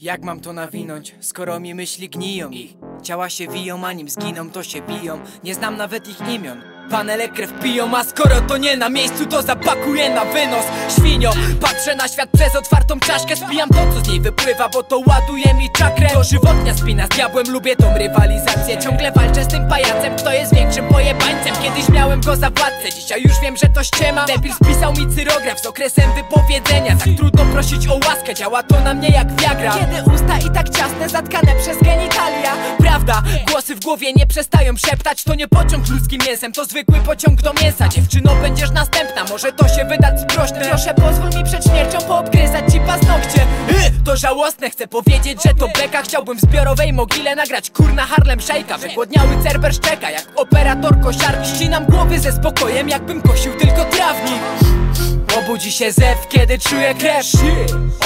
Jak mam to nawinąć, skoro mi myśli gniją ich Ciała się wiją, a nim zginą, to się biją. Nie znam nawet ich imion Panele krew piją, a skoro to nie na miejscu, to zapakuję na wynos. Świnio, patrzę na świat przez otwartą czaszkę Spijam to, co z niej wypływa, bo to ładuje mi czakrę. To żywotnia spina z diabłem, lubię tą rywalizację. Ciągle walczę z tym pajacem, kto jest większym pojebańcem. Kiedyś miałem go za władcę, dzisiaj już wiem, że to ściema. Debil spisał mi cyrograf z okresem wypowiedzenia. Tak trudno prosić o łaskę, działa to na mnie jak wiagra. Kiedy usta i tak ciasne, zatkane przez genitalia Prawda, głosy w głowie nie przestają szeptać. To nie pociąg ludzkim mięsem, to zwykły pociąg do mięsa. Dziewczyno, będziesz następna, może to się wydać sprośne Proszę pozwól mi przed śmiercią poobgryzać ci paznokcie. Y, To żałosne, chcę powiedzieć, że to beka Chciałbym w zbiorowej mogile nagrać kurna Harlem Shake'a. Wygłodniały cerber szczeka, jak operator kosiarki Ścinam głowy ze spokojem, jakbym kosił tylko trawnik Obudzi się zew, kiedy czuje krew.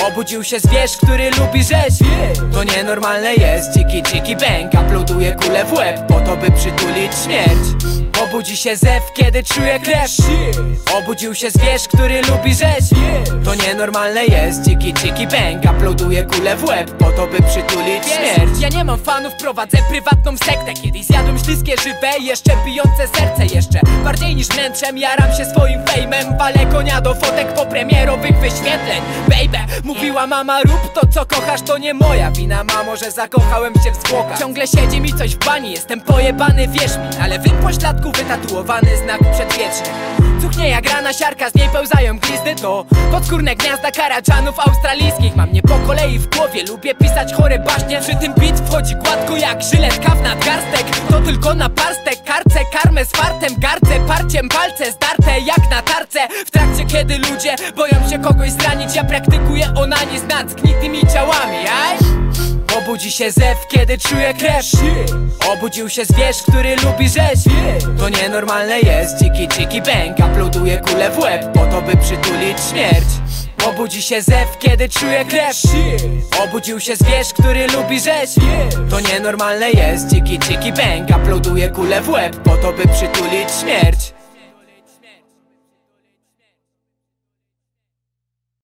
Obudził się zwierz, który lubi rzeź. To nienormalne jest, dziki dziki bang Uploaduje kulę w łeb, po to by przytulić śmierć. Obudzi się zew, kiedy czuje krew. Obudził się zwierz, który lubi rzeź. To nienormalne jest, dziki dziki bang Uploaduje kulę w łeb, po to by przytulić śmierć. Ja nie mam fanów, prowadzę prywatną sektę. Kiedyś zjadłem śliskie żywe jeszcze bijące serce Jeszcze. Bardziej niż wnętrzem, jaram się swoim fejmem Walę konia do fotek po premierowych wyświetleń. Baby, mówiła mama rób to co kochasz to nie moja wina. Mamo, że zakochałem się w zwłokach. Ciągle siedzi mi coś w bani, jestem pojebany wierz mi. Ale w pośladku wytatuowany znak przedwieczny Cuchnie jak rana siarka, z niej pełzają glizdy. To podskórne gniazda karadżanów australijskich. Mam nie po kolei w głowie, lubię pisać chore baśnie. Przy tym bit wchodzi gładko jak żyletka w nadgarstek To tylko na parstek, karce, karmę z fartem Gardzę parciem palce zdarte jak na tarce. W trakcie kiedy ludzie boją się kogoś zranić. Ja praktykuję onanizm nad zgnitymi ciałami, aj? Obudzi się zew, kiedy czuje krew. Obudził się zwierz, który lubi rzeź. To nienormalne jest, dziki dziki bang Uploaduje kulę w łeb, po to by przytulić śmierć. Obudzi się zew, kiedy czuje krew. Obudził się zwierz, który lubi rzeź. To nienormalne jest, dziki dziki bang Uploaduje kulę w łeb, po to by przytulić śmierć